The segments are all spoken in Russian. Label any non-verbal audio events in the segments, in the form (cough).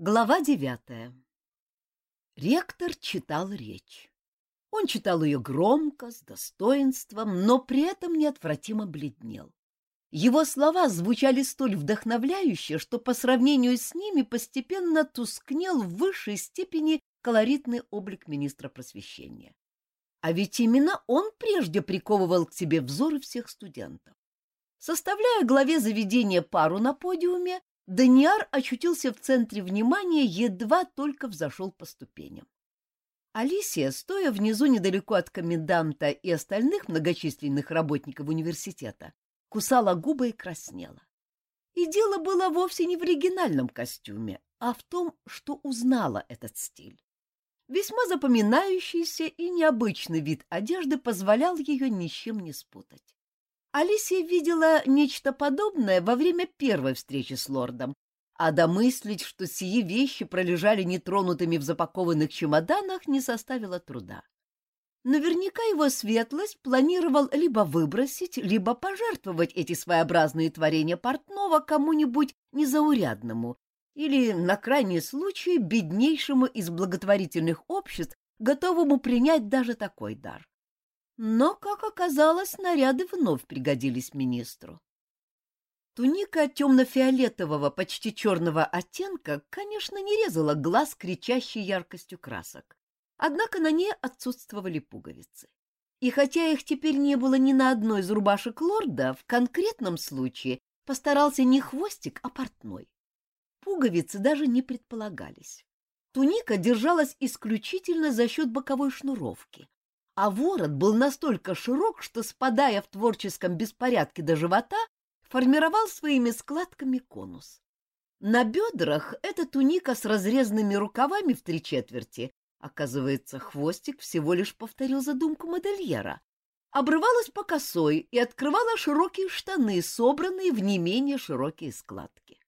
Глава девятая. Ректор читал речь. Он читал ее громко, с достоинством, но при этом неотвратимо бледнел. Его слова звучали столь вдохновляюще, что по сравнению с ними постепенно тускнел в высшей степени колоритный облик министра просвещения. А ведь именно он прежде приковывал к себе взоры всех студентов. Составляя главе заведения пару на подиуме, Даниар очутился в центре внимания, едва только взошел по ступеням. Алисия, стоя внизу недалеко от коменданта и остальных многочисленных работников университета, кусала губы и краснела. И дело было вовсе не в оригинальном костюме, а в том, что узнала этот стиль. Весьма запоминающийся и необычный вид одежды позволял ее ни с чем не спутать. Алисия видела нечто подобное во время первой встречи с лордом, а домыслить, что сии вещи пролежали нетронутыми в запакованных чемоданах, не составило труда. Наверняка его светлость планировал либо выбросить, либо пожертвовать эти своеобразные творения портного кому-нибудь незаурядному или, на крайний случай, беднейшему из благотворительных обществ, готовому принять даже такой дар. Но, как оказалось, наряды вновь пригодились министру. Туника темно-фиолетового, почти черного оттенка, конечно, не резала глаз кричащей яркостью красок. Однако на ней отсутствовали пуговицы. И хотя их теперь не было ни на одной из рубашек лорда, в конкретном случае постарался не хвостик, а портной. Пуговицы даже не предполагались. Туника держалась исключительно за счет боковой шнуровки, а ворот был настолько широк, что, спадая в творческом беспорядке до живота, формировал своими складками конус. На бедрах эта туника с разрезанными рукавами в три четверти, оказывается, хвостик всего лишь повторил задумку модельера, обрывалась по косой и открывала широкие штаны, собранные в не менее широкие складки.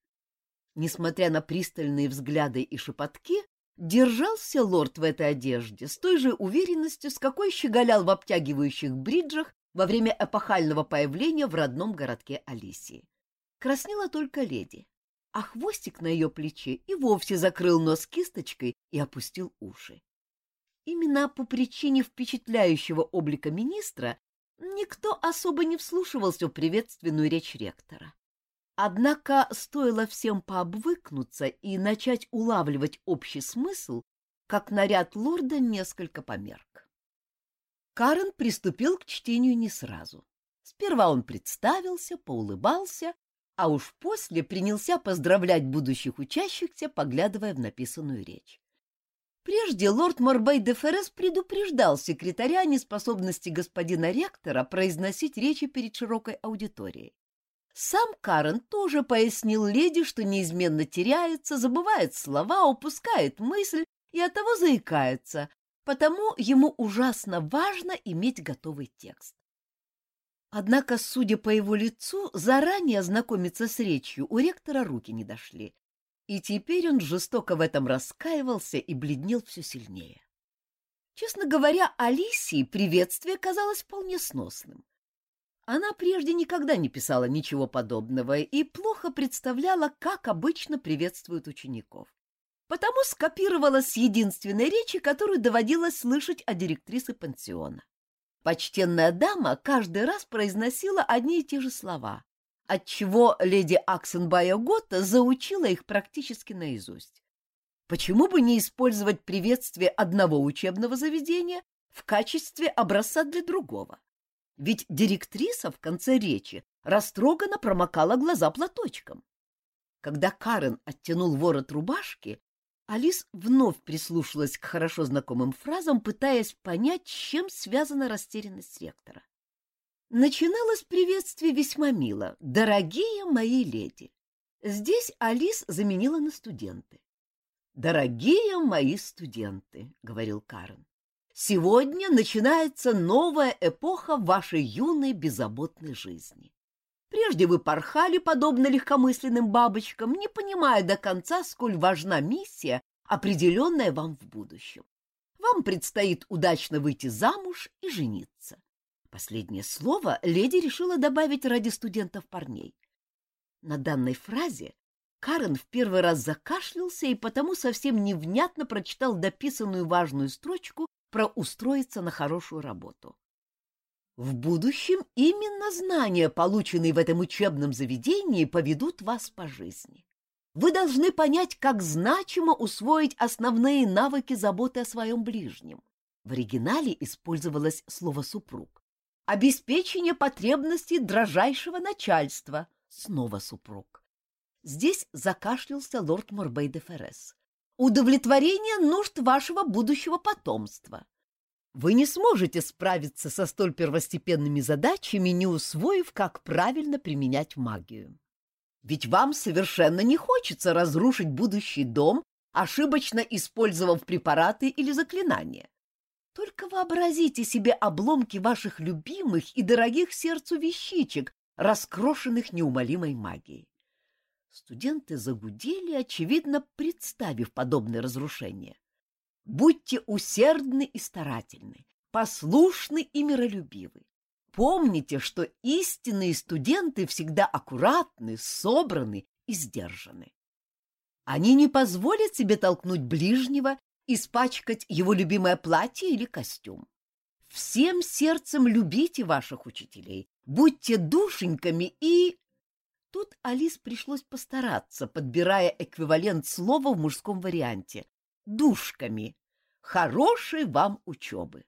Несмотря на пристальные взгляды и шепотки, Держался лорд в этой одежде с той же уверенностью, с какой щеголял в обтягивающих бриджах во время эпохального появления в родном городке Алисии. Краснела только леди, а хвостик на ее плече и вовсе закрыл нос кисточкой и опустил уши. Именно по причине впечатляющего облика министра никто особо не вслушивался в приветственную речь ректора. Однако стоило всем пообвыкнуться и начать улавливать общий смысл, как наряд лорда несколько померк. Карен приступил к чтению не сразу. Сперва он представился, поулыбался, а уж после принялся поздравлять будущих учащихся, поглядывая в написанную речь. Прежде лорд Морбей де Феррес предупреждал секретаря о неспособности господина ректора произносить речи перед широкой аудиторией. Сам Карен тоже пояснил леди, что неизменно теряется, забывает слова, упускает мысль и оттого заикается, потому ему ужасно важно иметь готовый текст. Однако, судя по его лицу, заранее ознакомиться с речью у ректора руки не дошли, и теперь он жестоко в этом раскаивался и бледнел все сильнее. Честно говоря, Алисии приветствие казалось вполне сносным. Она прежде никогда не писала ничего подобного и плохо представляла, как обычно приветствуют учеников. Потому скопировала с единственной речи, которую доводилось слышать от директрисы пансиона. Почтенная дама каждый раз произносила одни и те же слова, отчего леди Аксенбайо Готта заучила их практически наизусть. Почему бы не использовать приветствие одного учебного заведения в качестве образца для другого? Ведь директриса в конце речи растроганно промокала глаза платочком. Когда Карен оттянул ворот рубашки, Алис вновь прислушалась к хорошо знакомым фразам, пытаясь понять, чем связана растерянность ректора. Начиналось приветствие весьма мило. «Дорогие мои леди!» Здесь Алис заменила на студенты. «Дорогие мои студенты!» — говорил Карен. Сегодня начинается новая эпоха вашей юной беззаботной жизни. Прежде вы порхали, подобно легкомысленным бабочкам, не понимая до конца, сколь важна миссия, определенная вам в будущем. Вам предстоит удачно выйти замуж и жениться. Последнее слово леди решила добавить ради студентов парней. На данной фразе Карен в первый раз закашлялся и потому совсем невнятно прочитал дописанную важную строчку про устроиться на хорошую работу. В будущем именно знания, полученные в этом учебном заведении, поведут вас по жизни. Вы должны понять, как значимо усвоить основные навыки заботы о своем ближнем. В оригинале использовалось слово «супруг». Обеспечение потребностей дрожайшего начальства. Снова супруг. Здесь закашлялся лорд Морбей де Феррес. Удовлетворение нужд вашего будущего потомства. Вы не сможете справиться со столь первостепенными задачами, не усвоив, как правильно применять магию. Ведь вам совершенно не хочется разрушить будущий дом, ошибочно использовав препараты или заклинания. Только вообразите себе обломки ваших любимых и дорогих сердцу вещичек, раскрошенных неумолимой магией. Студенты загудели, очевидно, представив подобное разрушение. Будьте усердны и старательны, послушны и миролюбивы. Помните, что истинные студенты всегда аккуратны, собраны и сдержаны. Они не позволят себе толкнуть ближнего, испачкать его любимое платье или костюм. Всем сердцем любите ваших учителей, будьте душеньками и... Тут Алис пришлось постараться, подбирая эквивалент слова в мужском варианте. Душками. Хорошей вам учебы.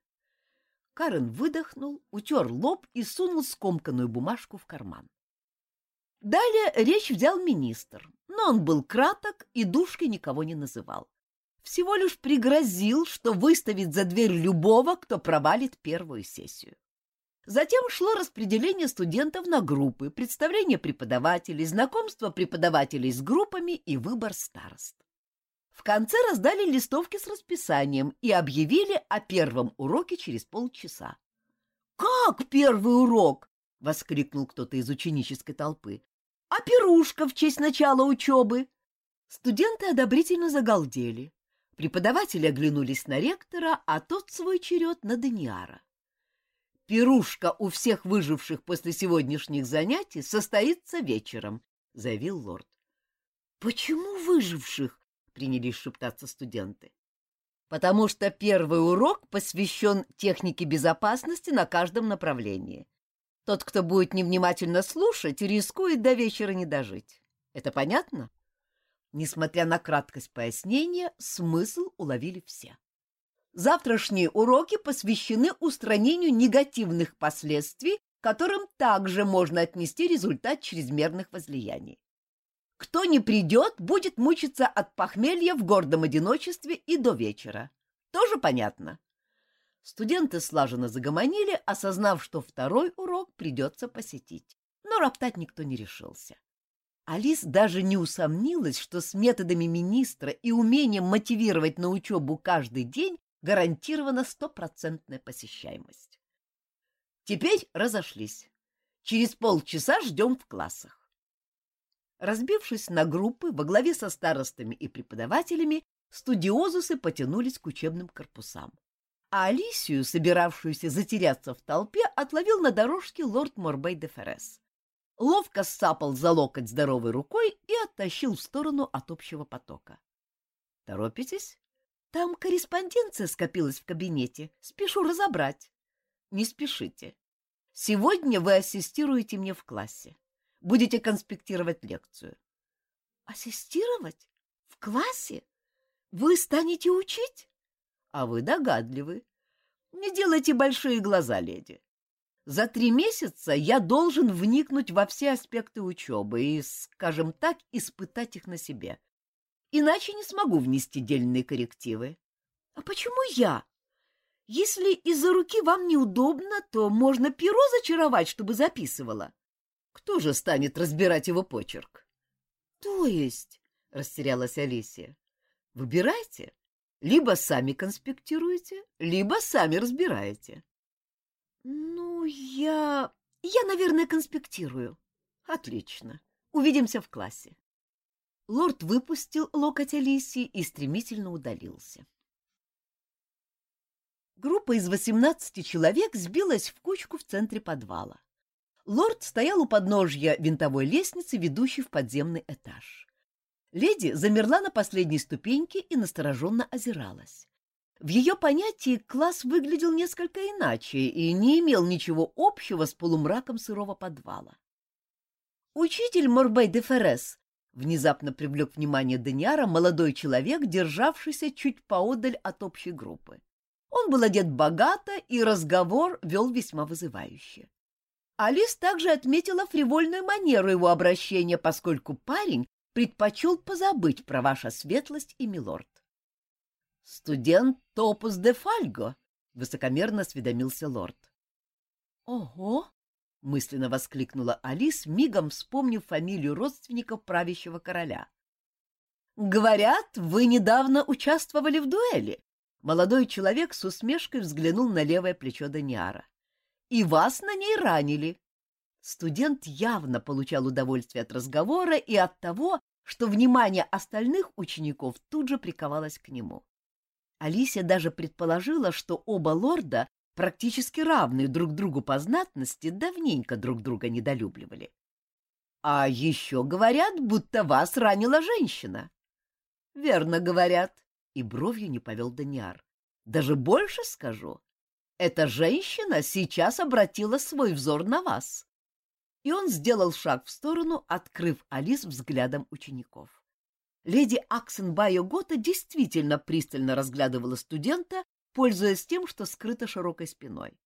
Карен выдохнул, утер лоб и сунул скомканную бумажку в карман. Далее речь взял министр, но он был краток и душкой никого не называл. Всего лишь пригрозил, что выставит за дверь любого, кто провалит первую сессию. Затем шло распределение студентов на группы, представление преподавателей, знакомство преподавателей с группами и выбор старост. В конце раздали листовки с расписанием и объявили о первом уроке через полчаса. «Как первый урок?» — воскликнул кто-то из ученической толпы. «А пирушка в честь начала учебы?» Студенты одобрительно загалдели. Преподаватели оглянулись на ректора, а тот свой черед на Даниара. «Пирушка у всех выживших после сегодняшних занятий состоится вечером», — заявил лорд. «Почему выживших?» принялись шептаться студенты. Потому что первый урок посвящен технике безопасности на каждом направлении. Тот, кто будет невнимательно слушать, рискует до вечера не дожить. Это понятно? Несмотря на краткость пояснения, смысл уловили все. Завтрашние уроки посвящены устранению негативных последствий, которым также можно отнести результат чрезмерных возлияний. Кто не придет, будет мучиться от похмелья в гордом одиночестве и до вечера. Тоже понятно? Студенты слаженно загомонили, осознав, что второй урок придется посетить. Но роптать никто не решился. Алис даже не усомнилась, что с методами министра и умением мотивировать на учебу каждый день гарантирована стопроцентная посещаемость. Теперь разошлись. Через полчаса ждем в классах. Разбившись на группы во главе со старостами и преподавателями, студиозусы потянулись к учебным корпусам. А Алисию, собиравшуюся затеряться в толпе, отловил на дорожке лорд Морбей де Феррес. Ловко сцапал за локоть здоровой рукой и оттащил в сторону от общего потока. — Торопитесь? Там корреспонденция скопилась в кабинете. Спешу разобрать. — Не спешите. Сегодня вы ассистируете мне в классе будете конспектировать лекцию. — Ассистировать? В классе? Вы станете учить? — А вы догадливы. Не делайте большие глаза, леди. За три месяца я должен вникнуть во все аспекты учебы и, скажем так, испытать их на себе. Иначе не смогу внести дельные коррективы. — А почему я? Если из-за руки вам неудобно, то можно перо зачаровать, чтобы записывала. Кто же станет разбирать его почерк? — То есть, — растерялась Алисия, — выбирайте. Либо сами конспектируете, либо сами разбираете. — Ну, я... я, наверное, конспектирую. — Отлично. Увидимся в классе. Лорд выпустил локоть Алисии и стремительно удалился. Группа из восемнадцати человек сбилась в кучку в центре подвала. Лорд стоял у подножья винтовой лестницы, ведущей в подземный этаж. Леди замерла на последней ступеньке и настороженно озиралась. В ее понятии класс выглядел несколько иначе и не имел ничего общего с полумраком сырого подвала. Учитель Морбей де Феррес внезапно привлек внимание Даниара молодой человек, державшийся чуть поодаль от общей группы. Он был одет богато, и разговор вел весьма вызывающе. Алис также отметила фривольную манеру его обращения, поскольку парень предпочел позабыть про ваша светлость и милорд. — Студент Топус де Фальго, — высокомерно осведомился лорд. — Ого! — мысленно воскликнула Алис, мигом вспомнив фамилию родственников правящего короля. — Говорят, вы недавно участвовали в дуэли. Молодой человек с усмешкой взглянул на левое плечо Даниара. — И вас на ней ранили. Студент явно получал удовольствие от разговора и от того, что внимание остальных учеников тут же приковалось к нему. Алисия даже предположила, что оба лорда практически равные друг другу по знатности, давненько друг друга недолюбливали. А еще говорят, будто вас ранила женщина. — Верно говорят, — и бровью не повел Даниар. — Даже больше скажу. Эта женщина сейчас обратила свой взор на вас. И он сделал шаг в сторону, открыв Алис взглядом учеников. Леди Аксенбайо Гота действительно пристально разглядывала студента, пользуясь тем, что скрыто широкой спиной.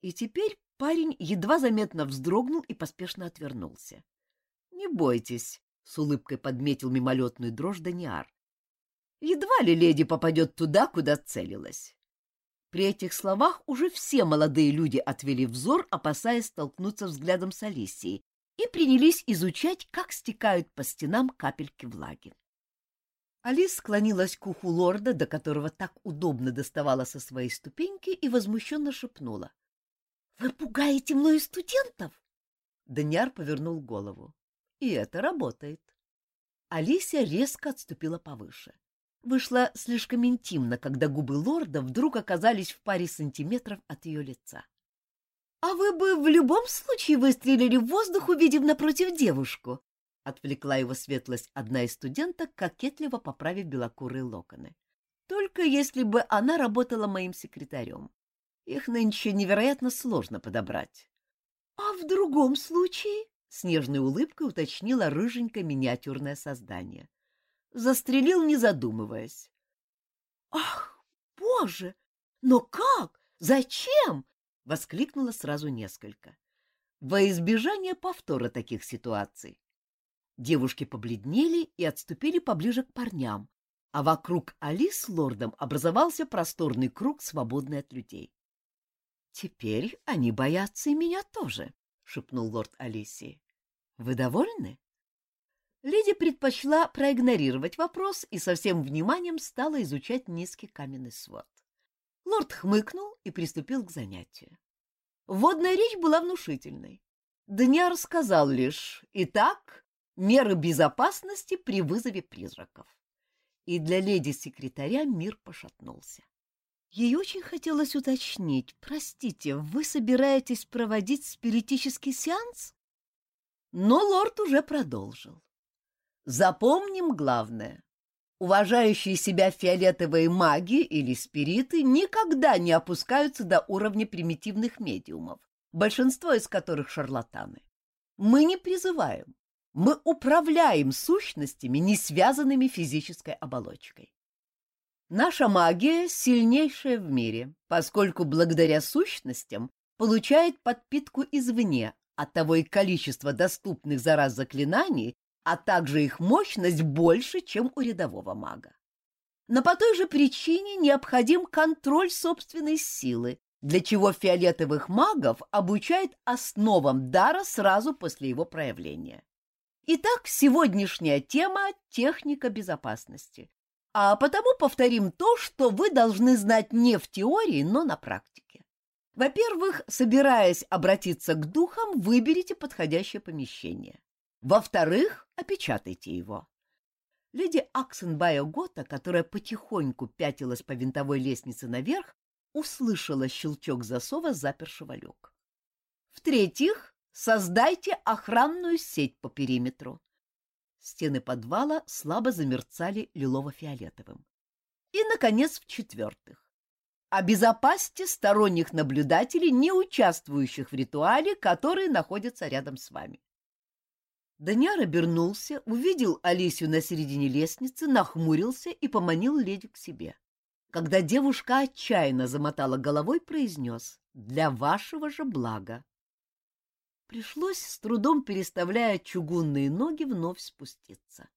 И теперь парень едва заметно вздрогнул и поспешно отвернулся. — Не бойтесь, — с улыбкой подметил мимолетную дрожь Даниар. — Едва ли леди попадет туда, куда целилась. При этих словах уже все молодые люди отвели взор, опасаясь столкнуться взглядом с Алисией, и принялись изучать, как стекают по стенам капельки влаги. Алис склонилась к уху лорда, до которого так удобно доставала со своей ступеньки, и возмущенно шепнула. — Вы пугаете мною студентов? Даниар повернул голову. И это работает. Алисия резко отступила повыше. Вышло слишком интимно, когда губы лорда вдруг оказались в паре сантиметров от ее лица. — А вы бы в любом случае выстрелили в воздух, увидев напротив девушку, — отвлекла его светлость одна из студенток, кокетливо поправив белокурые локоны. — Только если бы она работала моим секретарем. Их нынче невероятно сложно подобрать. — А в другом случае? — с нежной улыбкой уточнила рыженькое миниатюрное создание. Застрелил, не задумываясь. — Ах, боже! Но как? Зачем? — воскликнуло сразу несколько. Во избежание повтора таких ситуаций. Девушки побледнели и отступили поближе к парням, а вокруг Али с лордом образовался просторный круг, свободный от людей. — Теперь они боятся и меня тоже, — шепнул лорд Алисии. — Вы довольны? Леди предпочла проигнорировать вопрос и со всем вниманием стала изучать низкий каменный свод. Лорд хмыкнул и приступил к занятию. Водная речь была внушительной. Дня рассказал лишь «Итак, меры безопасности при вызове призраков». И для леди-секретаря мир пошатнулся. Ей очень хотелось уточнить. «Простите, вы собираетесь проводить спиритический сеанс?» Но лорд уже продолжил. «Запомним главное. Уважающие себя фиолетовые маги или спириты никогда не опускаются до уровня примитивных медиумов, большинство из которых шарлатаны. Мы не призываем, мы управляем сущностями, не связанными физической оболочкой. Наша магия сильнейшая в мире, поскольку благодаря сущностям получает подпитку извне, от того и количество доступных за раз заклинаний а также их мощность больше, чем у рядового мага. Но по той же причине необходим контроль собственной силы, для чего фиолетовых магов обучают основам дара сразу после его проявления. Итак, сегодняшняя тема — техника безопасности. А потому повторим то, что вы должны знать не в теории, но на практике. Во-первых, собираясь обратиться к духам, выберите подходящее помещение. Во-вторых, опечатайте его. Леди Аксенбайо Гота, которая потихоньку пятилась по винтовой лестнице наверх, услышала щелчок засова, запершего люк. В-третьих, создайте охранную сеть по периметру. Стены подвала слабо замерцали лилово-фиолетовым. И, наконец, в-четвертых, обезопасьте сторонних наблюдателей, не участвующих в ритуале, которые находятся рядом с вами. Даниар обернулся, увидел Алисию на середине лестницы, нахмурился и поманил леди к себе. Когда девушка отчаянно замотала головой, произнес «Для вашего же блага». Пришлось, с трудом переставляя чугунные ноги, вновь спуститься.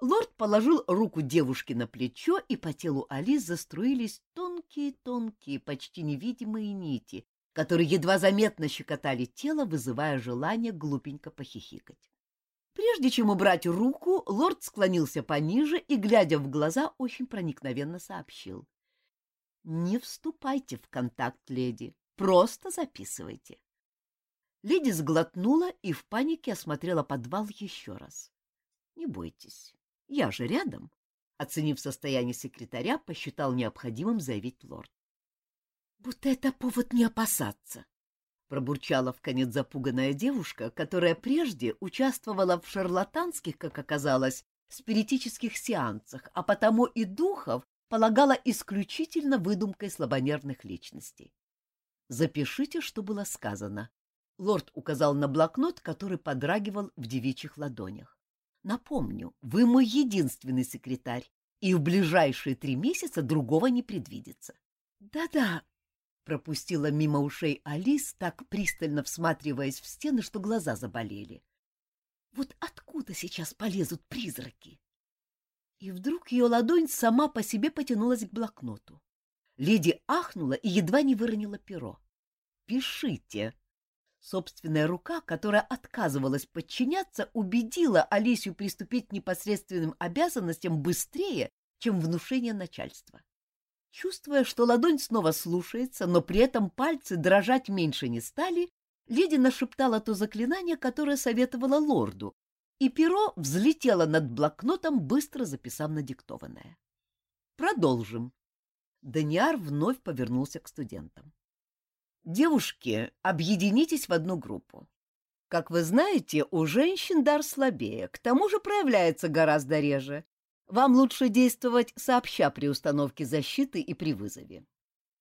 Лорд положил руку девушке на плечо, и по телу Алис заструились тонкие-тонкие, почти невидимые нити, которые едва заметно щекотали тело, вызывая желание глупенько похихикать. Прежде чем убрать руку, лорд склонился пониже и, глядя в глаза, очень проникновенно сообщил. — Не вступайте в контакт, леди, просто записывайте. Леди сглотнула и в панике осмотрела подвал еще раз. — Не бойтесь, я же рядом, — оценив состояние секретаря, посчитал необходимым заявить лорд. — Будто это повод не опасаться, — пробурчала в конец запуганная девушка, которая прежде участвовала в шарлатанских, как оказалось, спиритических сеансах, а потому и духов полагала исключительно выдумкой слабонервных личностей. Запишите, что было сказано, Лорд указал на блокнот, который подрагивал в девичьих ладонях. Напомню, вы мой единственный секретарь, и в ближайшие три месяца другого не предвидится. Да-да, пропустила мимо ушей Алис, так пристально всматриваясь в стены, что глаза заболели. Вот откуда сейчас полезут призраки? И вдруг ее ладонь сама по себе потянулась к блокноту. Леди ахнула и едва не выронила перо. «Пишите», Собственная рука, которая отказывалась подчиняться, убедила Алисию приступить к непосредственным обязанностям быстрее, чем внушение начальства. Чувствуя, что ладонь снова слушается, но при этом пальцы дрожать меньше не стали, леди нашептала то заклинание, которое советовала лорду, и перо взлетело над блокнотом, быстро записав надиктованное. Продолжим. Даниар вновь повернулся к студентам. Девушки, объединитесь в одну группу. Как вы знаете, у женщин дар слабее, к тому же проявляется гораздо реже. Вам лучше действовать сообща при установке защиты и при вызове.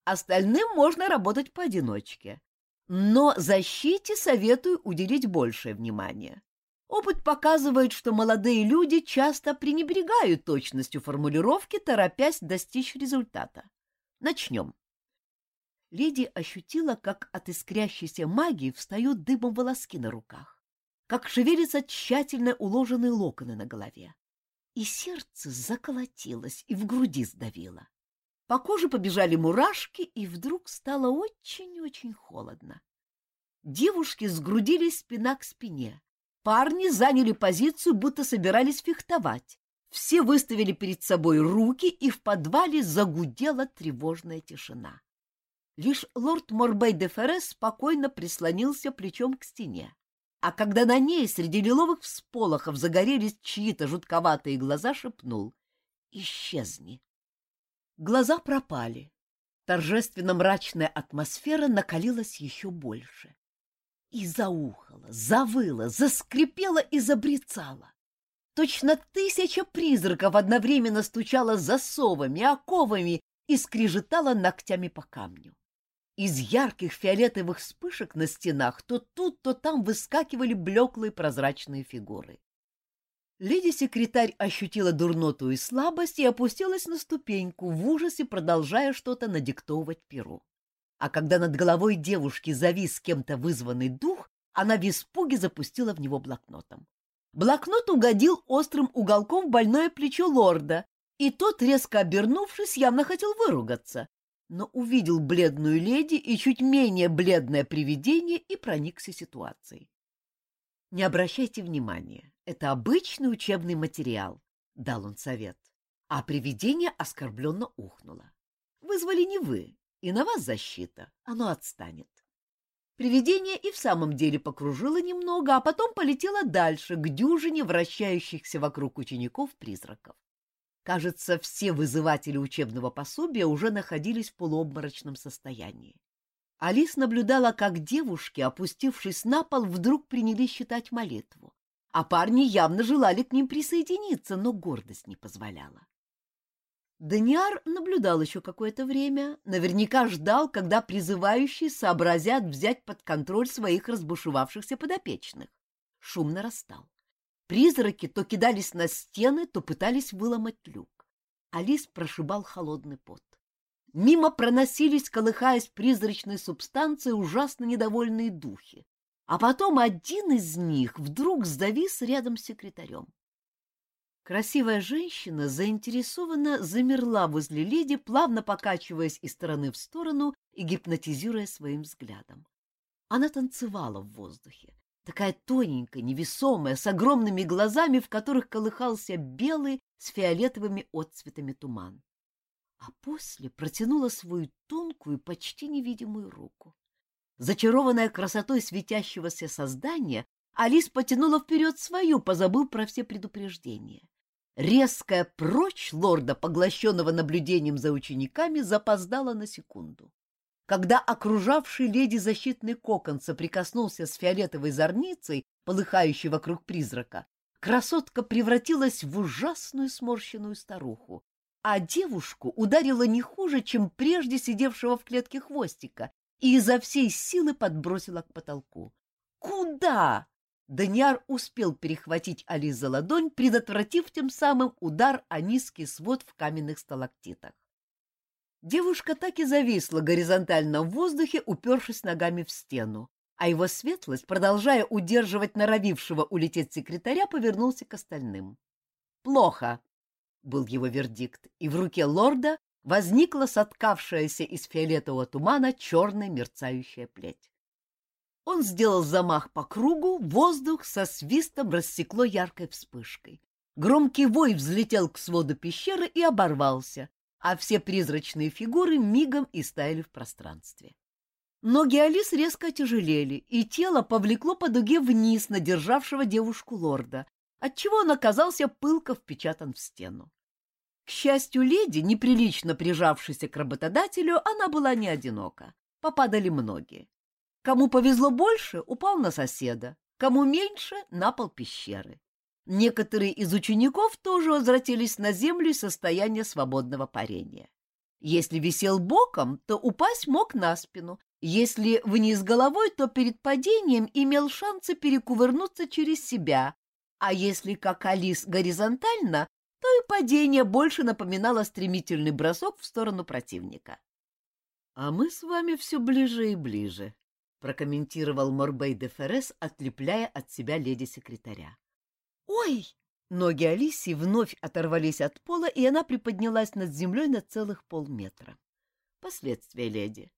Остальным можно работать поодиночке. Но защите советую уделить большее внимание. Опыт показывает, что молодые люди часто пренебрегают точностью формулировки, торопясь достичь результата. Начнем. Леди ощутила, как от искрящейся магии встают дыбом волоски на руках, как шевелятся тщательно уложенные локоны на голове. И сердце заколотилось и в груди сдавило. По коже побежали мурашки, и вдруг стало очень-очень холодно. Девушки сгрудились спина к спине. Парни заняли позицию, будто собирались фехтовать. Все выставили перед собой руки, и в подвале загудела тревожная тишина. Лишь лорд Морбей де Феррес спокойно прислонился плечом к стене. А когда на ней среди лиловых всполохов загорелись чьи-то жутковатые глаза, шепнул «Исчезни». Глаза пропали. Торжественно-мрачная атмосфера накалилась еще больше. И заухала, завыла, заскрипела и забрецала. Точно тысяча призраков одновременно стучала засовами, оковами и скрежетала ногтями по камню. Из ярких фиолетовых вспышек на стенах то тут, то там выскакивали блеклые прозрачные фигуры. Леди-секретарь ощутила дурноту и слабость и опустилась на ступеньку, в ужасе продолжая что-то надиктовывать перу. А когда над головой девушки завис кем-то вызванный дух, она в испуге запустила в него блокнотом. Блокнот угодил острым уголком в больное плечо лорда, и тот, резко обернувшись, явно хотел выругаться, но увидел бледную леди и чуть менее бледное привидение и проникся ситуацией. «Не обращайте внимания, это обычный учебный материал», — дал он совет. А привидение оскорбленно ухнуло. «Вызвали не вы, и на вас защита, оно отстанет». Привидение и в самом деле покружило немного, а потом полетело дальше, к дюжине вращающихся вокруг учеников призраков. Кажется, все вызыватели учебного пособия уже находились в полуобморочном состоянии. Алис наблюдала, как девушки, опустившись на пол, вдруг принялись считать молитву. а парни явно желали к ним присоединиться, но гордость не позволяла. Даниар наблюдал еще какое-то время, наверняка ждал, когда призывающие сообразят взять под контроль своих разбушевавшихся подопечных. Шум нарастал. Призраки то кидались на стены, то пытались выломать люк. Алис прошибал холодный пот. Мимо проносились, колыхаясь призрачной субстанцией, ужасно недовольные духи. А потом один из них вдруг завис рядом с секретарем. Красивая женщина заинтересованно замерла возле леди, плавно покачиваясь из стороны в сторону и гипнотизируя своим взглядом. Она танцевала в воздухе, такая тоненькая, невесомая, с огромными глазами, в которых колыхался белый с фиолетовыми отцветами туман. А после протянула свою тонкую, почти невидимую руку. Зачарованная красотой светящегося создания, Алис потянула вперед свою, позабыв про все предупреждения. Резкая прочь лорда, поглощенного наблюдением за учениками, запоздала на секунду. Когда окружавший леди защитный кокон соприкоснулся с фиолетовой зорницей, полыхающей вокруг призрака, красотка превратилась в ужасную сморщенную старуху, а девушку ударила не хуже, чем прежде сидевшего в клетке хвостика, и изо всей силы подбросила к потолку. «Куда?» Даниар успел перехватить Али за ладонь, предотвратив тем самым удар о низкий свод в каменных сталактитах. Девушка так и зависла горизонтально в воздухе, упершись ногами в стену, а его светлость, продолжая удерживать норовившего улететь секретаря, повернулся к остальным. «Плохо!» — был его вердикт, и в руке лорда возникла соткавшаяся из фиолетового тумана черная мерцающая плеть. Он сделал замах по кругу, воздух со свистом рассекло яркой вспышкой. Громкий вой взлетел к своду пещеры и оборвался, а все призрачные фигуры мигом истаяли в пространстве. Ноги Алис резко отяжелели, и тело повлекло по дуге вниз на державшего девушку лорда, отчего он оказался пылко впечатан в стену. К счастью леди, неприлично прижавшейся к работодателю, она была не одинока. Попадали многие. Кому повезло больше, упал на соседа, кому меньше — на пол пещеры. Некоторые из учеников тоже возвратились на землю из состояния свободного парения. Если висел боком, то упасть мог на спину. Если вниз головой, то перед падением имел шансы перекувырнуться через себя. А если, как Алис, горизонтально, то и падение больше напоминало стремительный бросок в сторону противника. — А мы с вами все ближе и ближе, — прокомментировал Морбей де Феррес, отлепляя от себя леди-секретаря. «Ой!» Ноги Алисии вновь оторвались от пола, и она приподнялась над землей на целых полметра. Последствия, леди.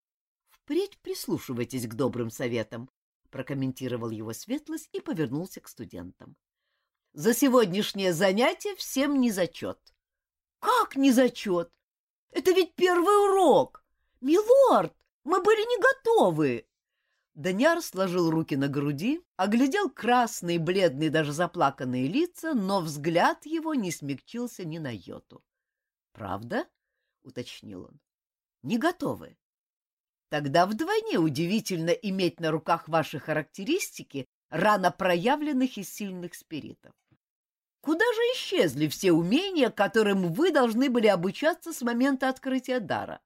Впредь прислушивайтесь к добрым советам, прокомментировал его светлость и повернулся к студентам. За сегодняшнее занятие всем не зачет. Как не зачет? Это ведь первый урок! Милорд, мы были не готовы! Даниар сложил руки на груди, оглядел красные, бледные, даже заплаканные лица, но взгляд его не смягчился ни на йоту. — Правда? — уточнил он. — Не готовы. Тогда вдвойне удивительно иметь на руках ваши характеристики рано проявленных и сильных спиритов. Куда же исчезли все умения, которым вы должны были обучаться с момента открытия дара?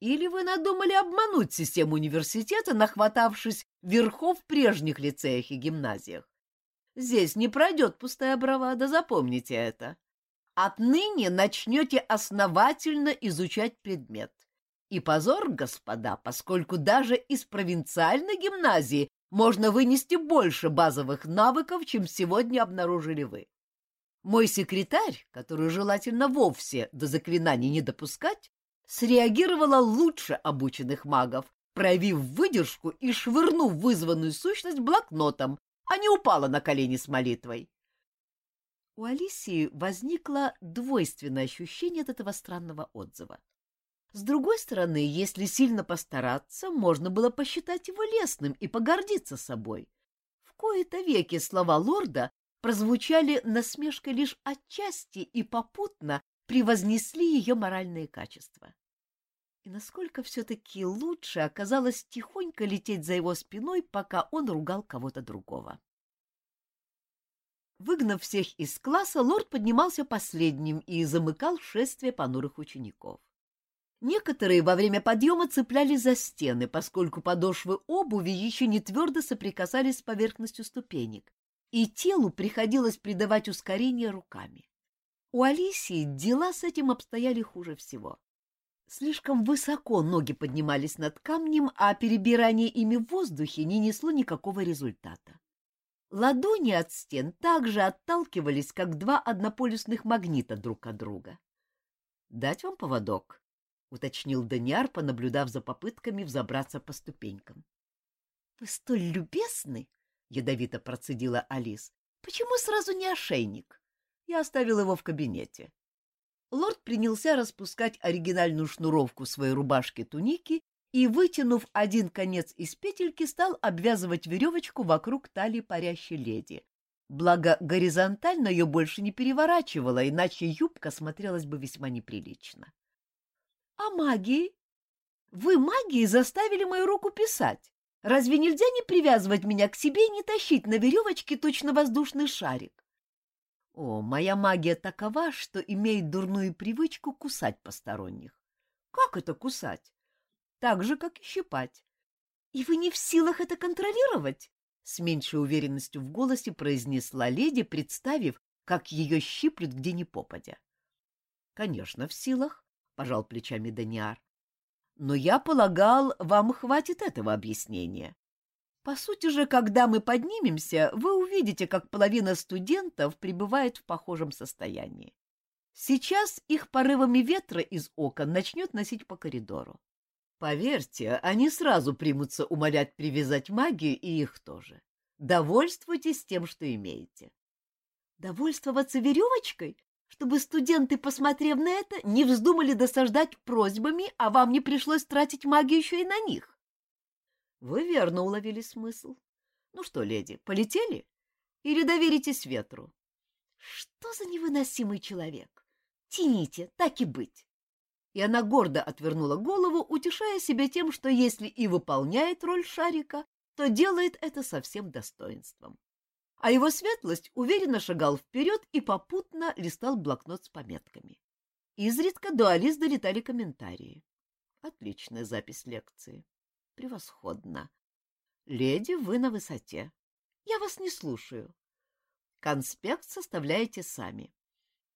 Или вы надумали обмануть систему университета, нахватавшись верхов в прежних лицеях и гимназиях? Здесь не пройдет пустая бравада, запомните это. Отныне начнете основательно изучать предмет. И позор, господа, поскольку даже из провинциальной гимназии можно вынести больше базовых навыков, чем сегодня обнаружили вы. Мой секретарь, который желательно вовсе до заклинаний не допускать, среагировала лучше обученных магов, проявив выдержку и швырнув вызванную сущность блокнотом, а не упала на колени с молитвой. У Алисии возникло двойственное ощущение от этого странного отзыва. С другой стороны, если сильно постараться, можно было посчитать его лестным и погордиться собой. В кои-то веки слова лорда прозвучали насмешкой лишь отчасти и попутно превознесли ее моральные качества. И насколько все-таки лучше оказалось тихонько лететь за его спиной, пока он ругал кого-то другого. Выгнав всех из класса, лорд поднимался последним и замыкал шествие понурых учеников. Некоторые во время подъема цеплялись за стены, поскольку подошвы обуви еще не твердо соприкасались с поверхностью ступенек, и телу приходилось придавать ускорение руками. У Алисии дела с этим обстояли хуже всего. Слишком высоко ноги поднимались над камнем, а перебирание ими в воздухе не несло никакого результата. Ладони от стен также отталкивались, как два однополюсных магнита друг от друга. — Дать вам поводок? — уточнил Даниар, понаблюдав за попытками взобраться по ступенькам. — Вы столь любезны, — ядовито процедила Алис. — Почему сразу не ошейник? Я оставил его в кабинете. Лорд принялся распускать оригинальную шнуровку своей рубашки-туники и, вытянув один конец из петельки, стал обвязывать веревочку вокруг талии парящей леди. Благо, горизонтально ее больше не переворачивала, иначе юбка смотрелась бы весьма неприлично. — А магии? Вы магией заставили мою руку писать. Разве нельзя не привязывать меня к себе и не тащить на веревочке точно воздушный шарик? О, моя магия такова, что имеет дурную привычку кусать посторонних. Как это кусать? Так же, как и щипать. И вы не в силах это контролировать? С меньшей уверенностью в голосе произнесла леди, представив, как ее щиплют где ни попадя. Конечно, в силах, пожал плечами Даниар. Но я полагал, вам хватит этого объяснения. По сути же, когда мы поднимемся, вы увидите, как половина студентов пребывает в похожем состоянии. Сейчас их порывами ветра из окон начнет носить по коридору. Поверьте, они сразу примутся умолять привязать магию и их тоже. Довольствуйтесь тем, что имеете. Довольствоваться веревочкой? Чтобы студенты, посмотрев на это, не вздумали досаждать просьбами, а вам не пришлось тратить магию еще и на них. Вы верно уловили смысл. Ну что, леди, полетели? Или доверитесь ветру? Что за невыносимый человек? Тяните, так и быть. И она гордо отвернула голову, утешая себя тем, что если и выполняет роль шарика, то делает это со всем достоинством. А его светлость уверенно шагал вперед и попутно листал блокнот с пометками. Изредка до Алис долетали комментарии. Отличная запись лекции. Превосходно. Леди, вы на высоте. Я вас не слушаю. Конспект составляете сами.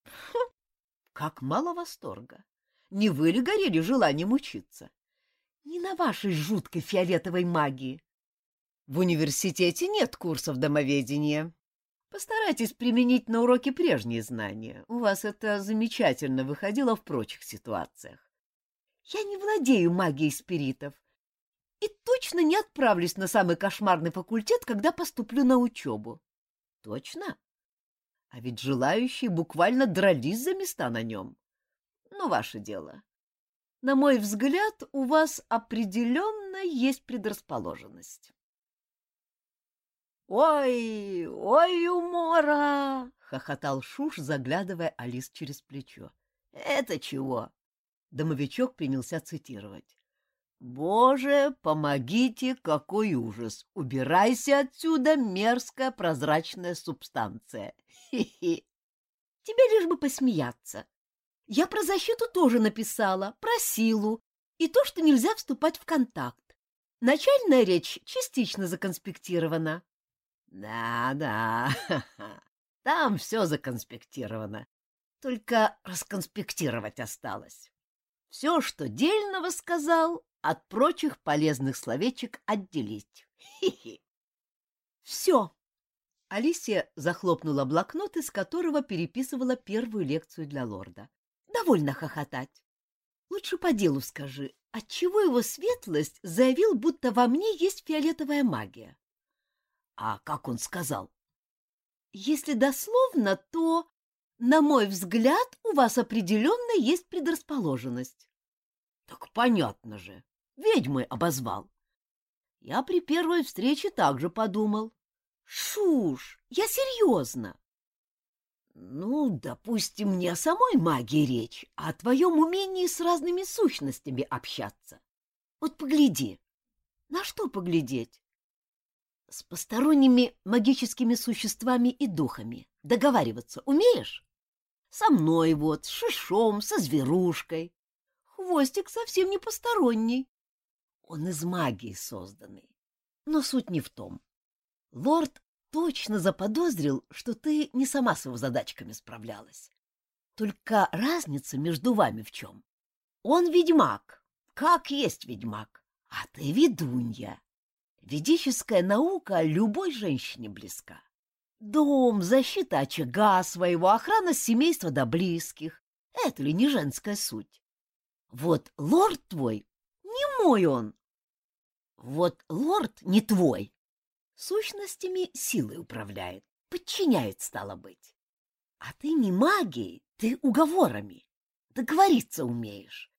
Хм, (laughs) как мало восторга. Не вы ли горели желанием учиться? Не на вашей жуткой фиолетовой магии. В университете нет курсов домоведения. Постарайтесь применить на уроке прежние знания. У вас это замечательно выходило в прочих ситуациях. Я не владею магией спиритов точно не отправлюсь на самый кошмарный факультет, когда поступлю на учебу. Точно? А ведь желающие буквально дрались за места на нем. Ну, ваше дело. На мой взгляд, у вас определенно есть предрасположенность. «Ой, ой, умора!» — хохотал Шуш, заглядывая Алис через плечо. «Это чего?» Домовичок принялся цитировать. Боже, помогите, какой ужас! Убирайся отсюда, мерзкая прозрачная субстанция. Хи-хи. Тебе лишь бы посмеяться. Я про защиту тоже написала, про силу и то, что нельзя вступать в контакт. Начальная речь частично законспектирована. Да-да, там все законспектировано. Только расконспектировать осталось. Все, что дельного сказал, от прочих полезных словечек отделить. Хи-хи. Все. Алисия захлопнула блокнот, из которого переписывала первую лекцию для лорда. Довольно хохотать. Лучше по делу скажи, отчего его светлость заявил, будто во мне есть фиолетовая магия? А как он сказал? Если дословно, то, на мой взгляд, у вас определенно есть предрасположенность. Так понятно же. Ведьмой обозвал. Я при первой встрече также подумал. Шуш, я серьезно. Ну, допустим, не о самой магии речь, а о твоем умении с разными сущностями общаться. Вот погляди. На что поглядеть? с посторонними магическими существами и духами договариваться умеешь? Со мной вот, с шишом, со зверушкой. Хвостик совсем не посторонний. Он из магии созданный. Но суть не в том. Лорд точно заподозрил, что ты не сама с его задачками справлялась. Только разница между вами в чем? Он ведьмак, как есть ведьмак, а ты ведунья. Ведическая наука любой женщине близка. Дом, защита очага своего, охрана семейства до близких. Это ли не женская суть? Вот лорд твой, не мой он. Вот лорд не твой. Сущностями силой управляет, подчиняет, стало быть. А ты не магией, ты уговорами. Договориться умеешь.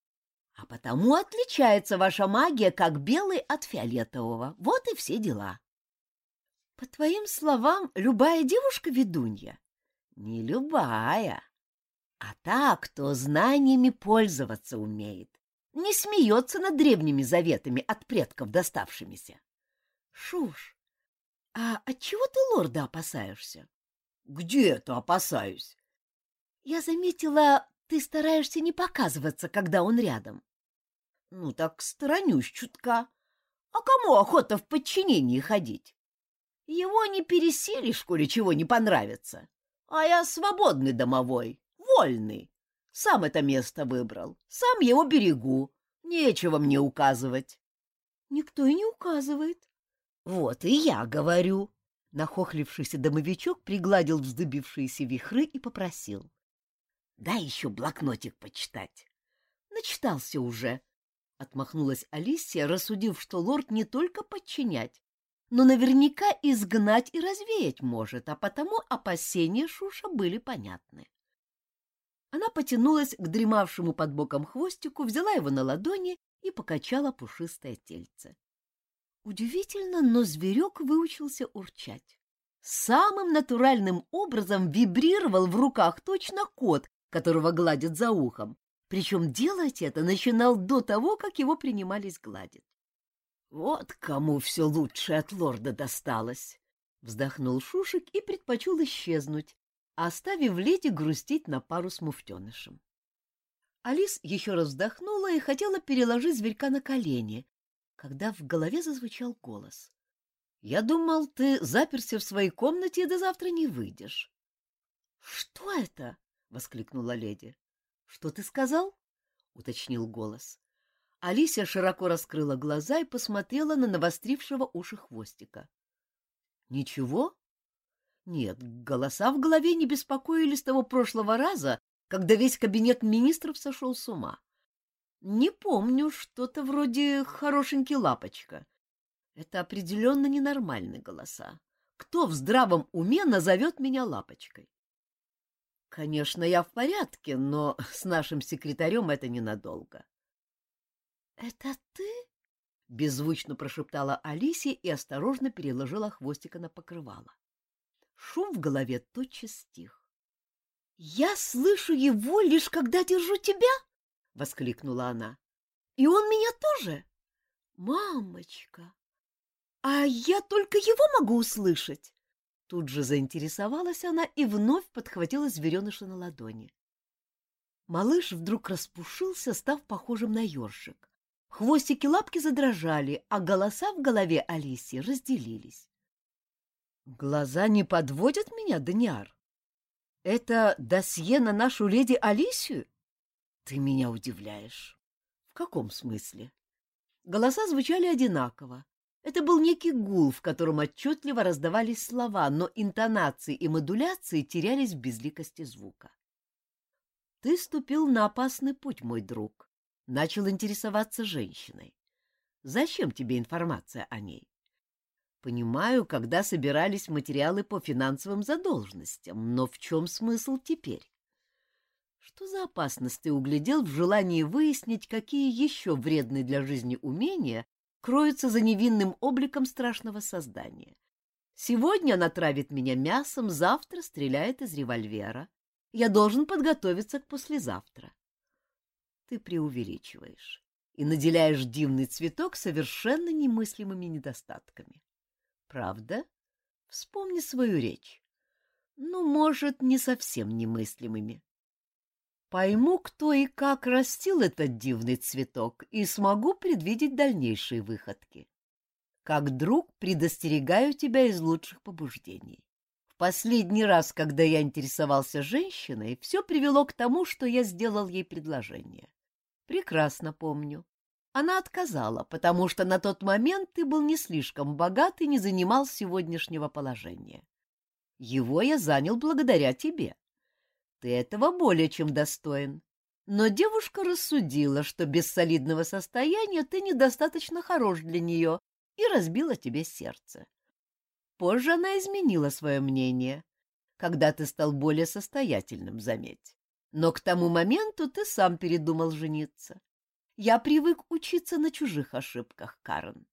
А потому отличается ваша магия как белый от фиолетового. Вот и все дела. По твоим словам, любая девушка ведунья? Не любая, а та, кто знаниями пользоваться умеет, не смеется над древними заветами от предков доставшимися. Шуш, а от чего ты лорда опасаешься? Где это опасаюсь? Я заметила, ты стараешься не показываться, когда он рядом. Ну так сторонюсь чутка. А кому охота в подчинении ходить? Его не пересилишь, коли чего не понравится. А я свободный домовой, вольный. Сам это место выбрал, сам его берегу. Нечего мне указывать. Никто и не указывает. Вот и я говорю. Нахохлившийся домовичок пригладил вздыбившиеся вихры и попросил. Дай еще блокнотик почитать. Начитался уже, — отмахнулась Алисия, рассудив, что лорд не только подчинять, но наверняка изгнать и развеять может, а потому опасения Шуша были понятны. Она потянулась к дремавшему под боком хвостику, взяла его на ладони и покачала пушистое тельце. Удивительно, но зверек выучился урчать. Самым натуральным образом вибрировал в руках точно кот, которого гладят за ухом, причем делать это начинал до того, как его принимались гладить. «Вот кому все лучше от лорда досталось!» — вздохнул Шушик и предпочел исчезнуть, оставив леди грустить на пару с муфтенышем. Алис еще раз вздохнула и хотела переложить зверька на колени, когда в голове зазвучал голос. — Я думал, ты заперся в своей комнате и до завтра не выйдешь. — Что это? воскликнула леди. Что ты сказал? уточнил голос. Алисия широко раскрыла глаза и посмотрела на навострившего уши хвостика. Ничего? Нет, голоса в голове не беспокоили с того прошлого раза, когда весь кабинет министров сошел с ума. Не помню, что-то вроде хорошенький лапочка. Это определенно ненормальные голоса. Кто в здравом уме назовет меня лапочкой? Конечно, я в порядке, но с нашим секретарем это ненадолго. — Это ты? — беззвучно прошептала Алисия и осторожно переложила хвостика на покрывало. Шум в голове тотчас стих. — Я слышу его лишь когда держу тебя? — воскликнула она. — И он меня тоже? Мамочка! А я только его могу услышать. Тут же заинтересовалась она и вновь подхватила звереныша на ладони. Малыш вдруг распушился, став похожим на ёршик. Хвостики лапки задрожали, а голоса в голове Алисии разделились. «Глаза не подводят меня, Даниар? Это досье на нашу леди Алисию? Ты меня удивляешь. В каком смысле?» Голоса звучали одинаково, это был некий гул, в котором отчетливо раздавались слова, но интонации и модуляции терялись в безликости звука. «Ты ступил на опасный путь, мой друг», — начал интересоваться женщиной. «Зачем тебе информация о ней?» «Понимаю, когда собирались материалы по финансовым задолженностям, но в чем смысл теперь?» Что за опасность ты углядел в желании выяснить, какие еще вредные для жизни умения кроется за невинным обликом страшного создания. Сегодня она травит меня мясом, завтра стреляет из револьвера. Я должен подготовиться к послезавтра. Ты преувеличиваешь и наделяешь дивный цветок совершенно немыслимыми недостатками. Правда? Вспомни свою речь. Ну, может, не совсем немыслимыми. Пойму, кто и как растил этот дивный цветок, и смогу предвидеть дальнейшие выходки. Как друг предостерегаю тебя из лучших побуждений. В последний раз, когда я интересовался женщиной, все привело к тому, что я сделал ей предложение. Прекрасно помню. Она отказала, потому что на тот момент ты был не слишком богат и не занимал сегодняшнего положения. Его я занял благодаря тебе. Ты этого более чем достоин. Но девушка рассудила, что без солидного состояния ты недостаточно хорош для нее, и разбила тебе сердце. Позже она изменила свое мнение, когда ты стал более состоятельным, заметь. Но к тому моменту ты сам передумал жениться. Я привык учиться на чужих ошибках, Карен.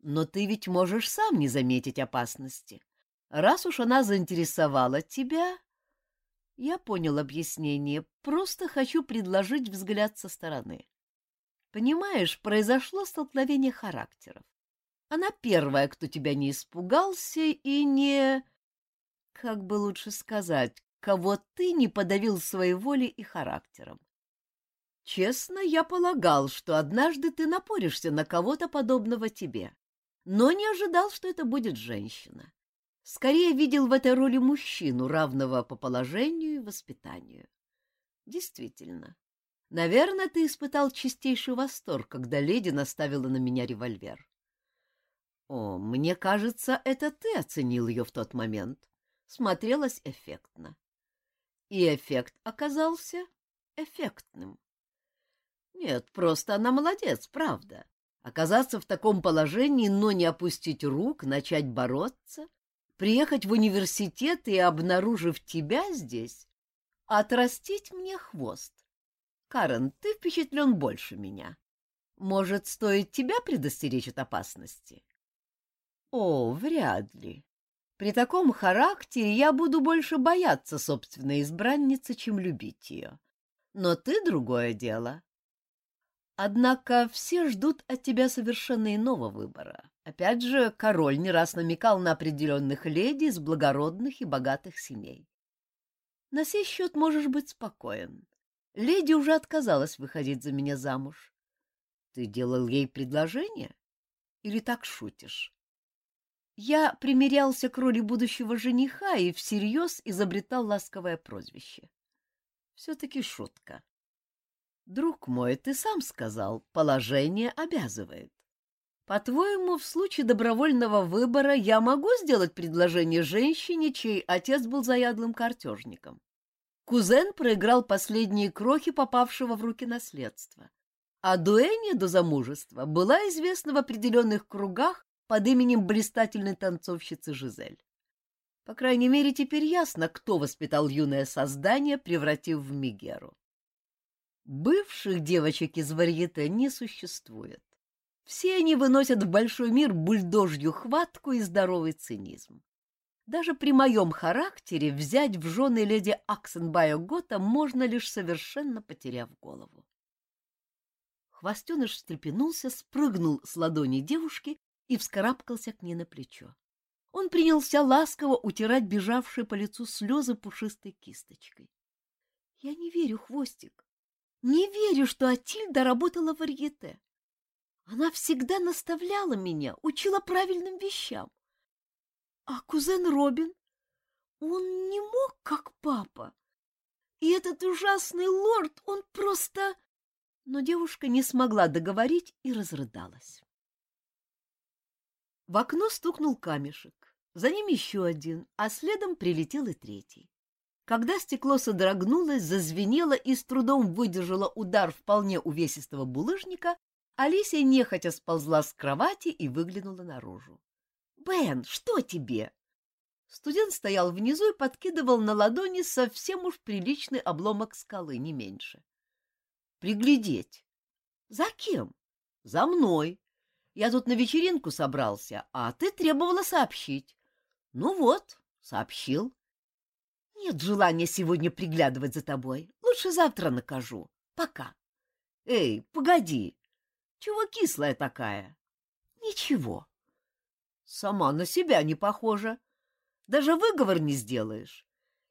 Но ты ведь можешь сам не заметить опасности. Раз уж она заинтересовала тебя, я понял объяснение, просто хочу предложить взгляд со стороны. Понимаешь, произошло столкновение характеров. Она первая, кто тебя не испугался и не... Как бы лучше сказать, кого ты не подавил своей волей и характером. Честно, я полагал, что однажды ты напоришься на кого-то подобного тебе, но не ожидал, что это будет женщина. Скорее видел в этой роли мужчину, равного по положению и воспитанию. Действительно, наверное, ты испытал чистейший восторг, когда леди наставила на меня револьвер. О, мне кажется, это ты оценил ее в тот момент. Смотрелось эффектно. И эффект оказался эффектным. Нет, просто она молодец, правда. Оказаться в таком положении, но не опустить рук, начать бороться, приехать в университет и, обнаружив тебя здесь, отрастить мне хвост. Карен, ты впечатлен больше меня. Может, стоит тебя предостеречь от опасности? О, вряд ли. При таком характере я буду больше бояться собственной избранницы, чем любить ее. Но ты другое дело. Однако все ждут от тебя совершенно иного выбора. Опять же, король не раз намекал на определенных леди из благородных и богатых семей. На сей счет можешь быть спокоен. Леди уже отказалась выходить за меня замуж. Ты делал ей предложение? Или так шутишь? Я примерялся к роли будущего жениха и всерьез изобретал ласковое прозвище. Все-таки шутка. Друг мой, ты сам сказал, положение обязывает. По-твоему, в случае добровольного выбора я могу сделать предложение женщине, чей отец был заядлым картежником? Кузен проиграл последние крохи попавшего в руки наследства. А Дуэния до замужества была известна в определенных кругах под именем блистательной танцовщицы Жизель. По крайней мере, теперь ясно, кто воспитал юное создание, превратив в Мигеру. Бывших девочек из варьете не существует. Все они выносят в большой мир бульдожью хватку и здоровый цинизм. Даже при моем характере взять в жены леди Аксенбайо Гота можно лишь совершенно потеряв голову. Хвостеныш встрепенулся, спрыгнул с ладони девушки и вскарабкался к ней на плечо. Он принялся ласково утирать бежавшие по лицу слезы пушистой кисточкой. — Я не верю, Хвостик, не верю, что Атильда работала в Арьете. Она всегда наставляла меня, учила правильным вещам. А кузен Робин, он не мог, как папа. И этот ужасный лорд, он просто... Но девушка не смогла договорить и разрыдалась. В окно стукнул камешек, за ним еще один, а следом прилетел и третий. Когда стекло содрогнулось, зазвенело и с трудом выдержало удар вполне увесистого булыжника, Алисия нехотя сползла с кровати и выглянула наружу. — Бен, что тебе? Студент стоял внизу и подкидывал на ладони совсем уж приличный обломок скалы, не меньше. — Приглядеть. — За кем? — За мной. Я тут на вечеринку собрался, а ты требовала сообщить. — Ну вот, сообщил. Нет желания сегодня приглядывать за тобой. Лучше завтра накажу. Пока. Эй, погоди. Чего кислая такая? Ничего. Сама на себя не похожа. Даже выговор не сделаешь.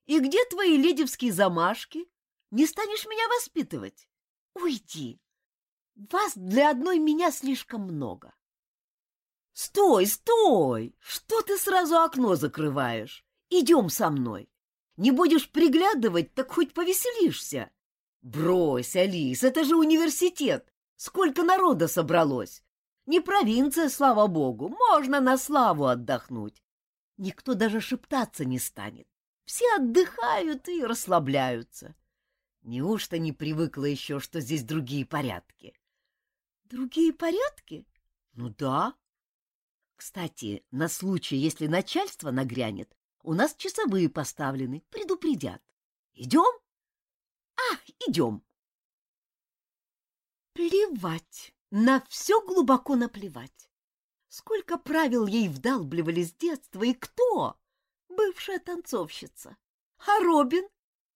И где твои ледевские замашки? Не станешь меня воспитывать? Уйди. Вас для одной меня слишком много. Стой, стой! Что ты сразу окно закрываешь? Идем со мной. Не будешь приглядывать, так хоть повеселишься. Брось, Алис, это же университет. Сколько народа собралось. Не провинция, слава богу, можно на славу отдохнуть. Никто даже шептаться не станет. Все отдыхают и расслабляются. Неужто не привыкла еще, что здесь другие порядки? Другие порядки? Ну да. Кстати, на случай, если начальство нагрянет, у нас часовые поставлены, предупредят. Идем? А, идем. Плевать. На все глубоко наплевать. Сколько правил ей вдалбливали с детства, и кто? Бывшая танцовщица. А Робин?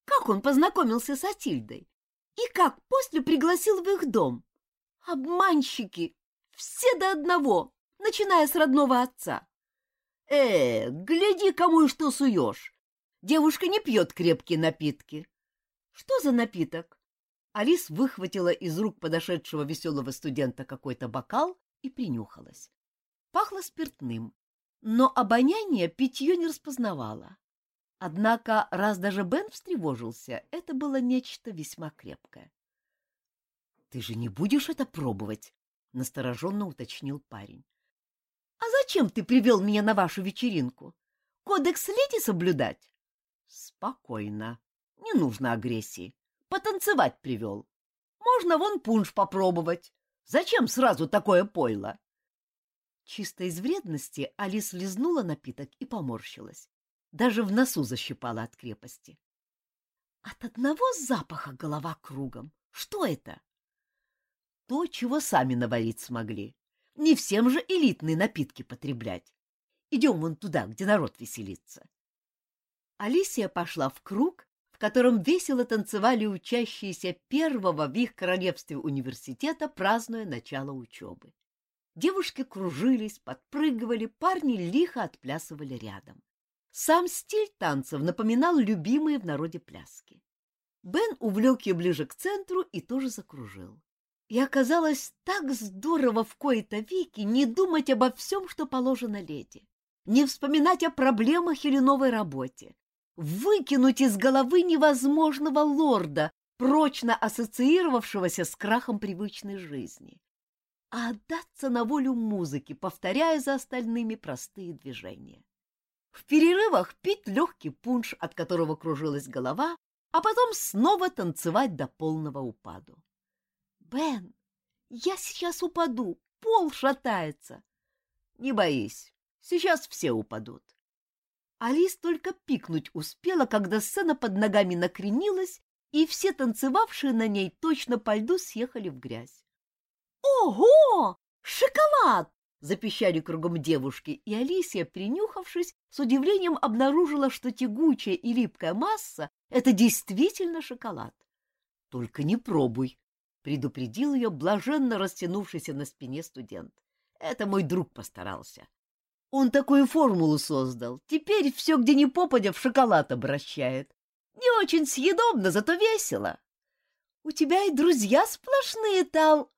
Как он познакомился с Атильдой? И как после пригласил в их дом? Обманщики! Все до одного, начиная с родного отца. Э, гляди, кому и что суешь. Девушка не пьет крепкие напитки. Что за напиток? Алис выхватила из рук подошедшего веселого студента какой-то бокал и принюхалась. Пахло спиртным, но обоняние питье не распознавало. Однако, раз даже Бен встревожился, это было нечто весьма крепкое. — Ты же не будешь это пробовать? — настороженно уточнил парень. — А зачем ты привел меня на вашу вечеринку? Кодекс леди соблюдать? — Спокойно. Не нужно агрессии. Потанцевать привел. Можно вон пунш попробовать. Зачем сразу такое пойло? Чисто из вредности Алис лизнула напиток и поморщилась. Даже в носу защипала от крепости. От одного запаха голова кругом. Что это? То, чего сами наварить смогли. Не всем же элитные напитки потреблять. Идем вон туда, где народ веселится. Алисия пошла в круг, в котором весело танцевали учащиеся первого в их королевстве университета, празднуя начало учебы. Девушки кружились, подпрыгивали, парни лихо отплясывали рядом. Сам стиль танцев напоминал любимые в народе пляски. Бен увлек ее ближе к центру и тоже закружил. И оказалось так здорово в кои-то веки не думать обо всем, что положено леди, не вспоминать о проблемах или новой работе, выкинуть из головы невозможного лорда, прочно ассоциировавшегося с крахом привычной жизни, а отдаться на волю музыки, повторяя за остальными простые движения. В перерывах пить легкий пунш, от которого кружилась голова, а потом снова танцевать до полного упаду. «Бен, я сейчас упаду, пол шатается!» «Не боись, сейчас все упадут. Алис только пикнуть успела, когда сцена под ногами накренилась, и все танцевавшие на ней точно по льду съехали в грязь. «Ого! Шоколад!» — запищали кругом девушки, и Алисия, принюхавшись, с удивлением обнаружила, что тягучая и липкая масса — это действительно шоколад. «Только не пробуй», — предупредил ее блаженно растянувшийся на спине студент. «Это мой друг постарался. Он такую формулу создал. Теперь все, где ни попадя, в шоколад обращает. Не очень съедобно, зато весело. У тебя и друзья сплошные там.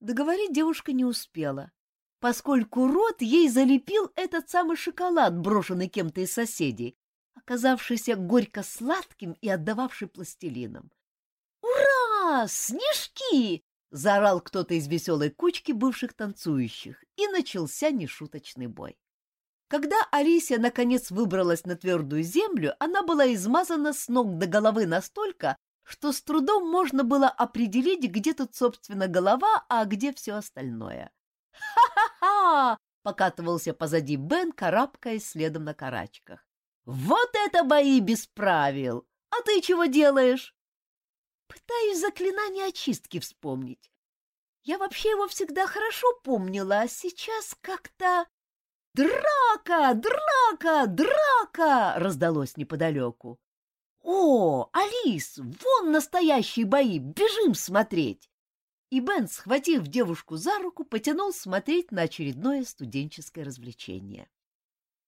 Договорить девушка не успела, поскольку рот ей залепил этот самый шоколад, брошенный кем-то из соседей, оказавшийся горько-сладким и отдававший пластилином. «Ура! Снежки!» — заорал кто-то из веселой кучки бывших танцующих, и начался нешуточный бой. Когда Алисия наконец выбралась на твердую землю, она была измазана с ног до головы настолько, что с трудом можно было определить, где тут, собственно, голова, а где все остальное. «Ха-ха-ха!» — покатывался позади Бен, карабкаясь следом на карачках. «Вот это бои без правил! А ты чего делаешь?» Пытаюсь заклинание очистки вспомнить. Я вообще его всегда хорошо помнила, а сейчас как-то... «Драка! Драка! Драка!» — раздалось неподалеку. «О, Алис, вон настоящие бои! Бежим смотреть!» и Бен, схватив девушку за руку, потянул смотреть на очередное студенческое развлечение.